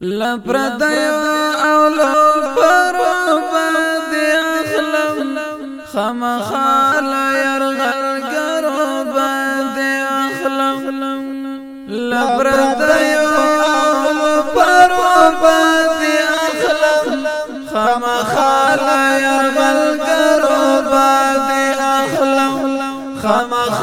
لپردیو او لپرو باندې اخلم خمخال يرغل کرو باندې اخلم لپردیو او لپرو باندې اخلم خمخال يرغل کرو باندې اخلم خمخال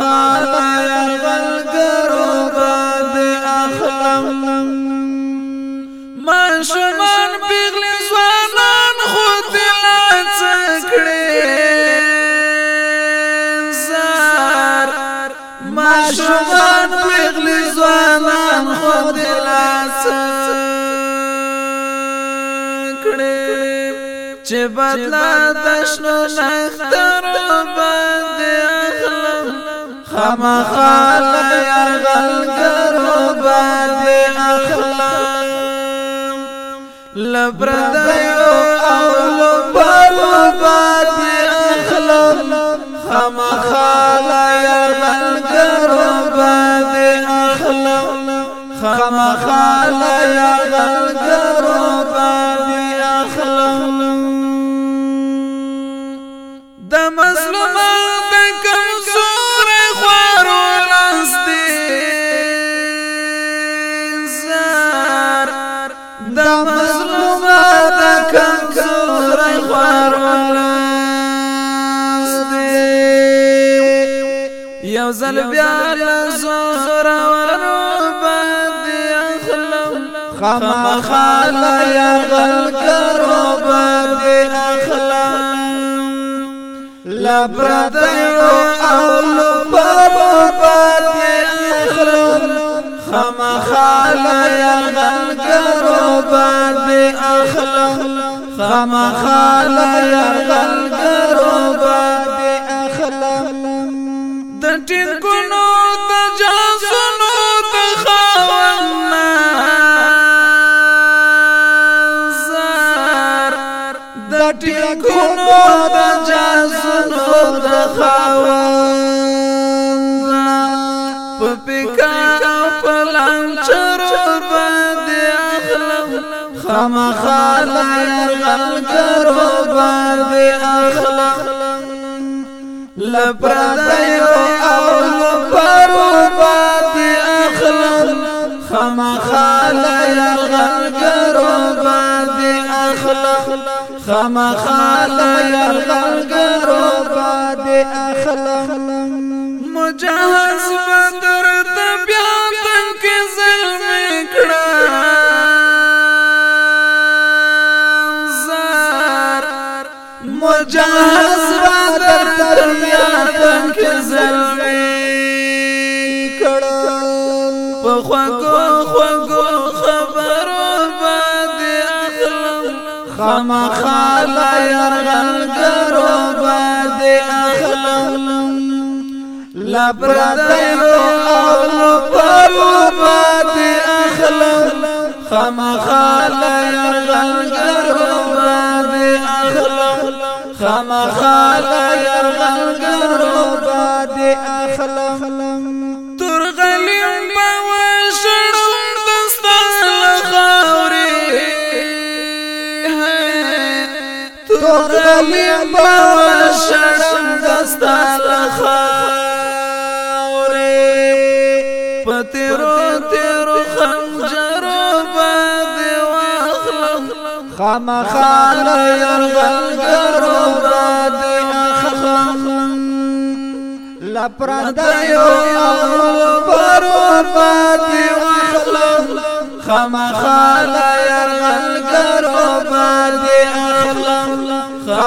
ماشومان پیغلی زوانان خود دلان چکڑی زار ماشومان پیغلی زوانان خود دلان چکڑی چه بدلا دشنو نختر بند اخلم خمخال یرغل کرو بند اخلم لبردای دا مظلوم دا کمزور خوار ولست یو زل بیا لزور ورو باندې اخلم خما خالا یا غل کرو باندې اخلم لبرد او لبرو باندې خامخالا غلګرو باندې اخلم خامخالا غلګرو باندې اخلم د ټینګونو د جاسونو د خاونا د ټینګونو د جاسونو د خاونا چرو باندې اخلم خامخاله يرغل کرو باندې اخلم لپردیو او لپرو باندې اخلم خامخاله يرغل کرو باندې اخلم خامخاله يرغل کرو باندې اخلم مجهز بدر زلمی کړم په خوګو خوګو خبرو باندې اخلم خامخاله يرغل کرو باندې اخلم لبرته او لپرو باندې اخلم خامخاله يرغل کرو باندې اخلم خامخاله تورلی باور شرم دستار خاوری پتیرو تیرو خنجرو بادی واخلم خام خالا یرغلگرو بادی اخلم لپردیو یغلو برو بادی واخلم خام خالا یرغلگرو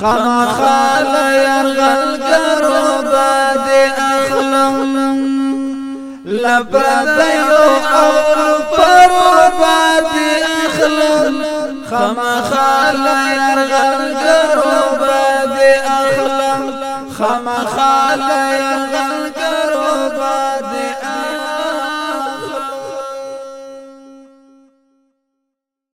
خامخال يرغل قربا دي أخلم لبرديو أو قربا دي أخلم خامخال يرغل قربا دي أخلم خامخال يرغل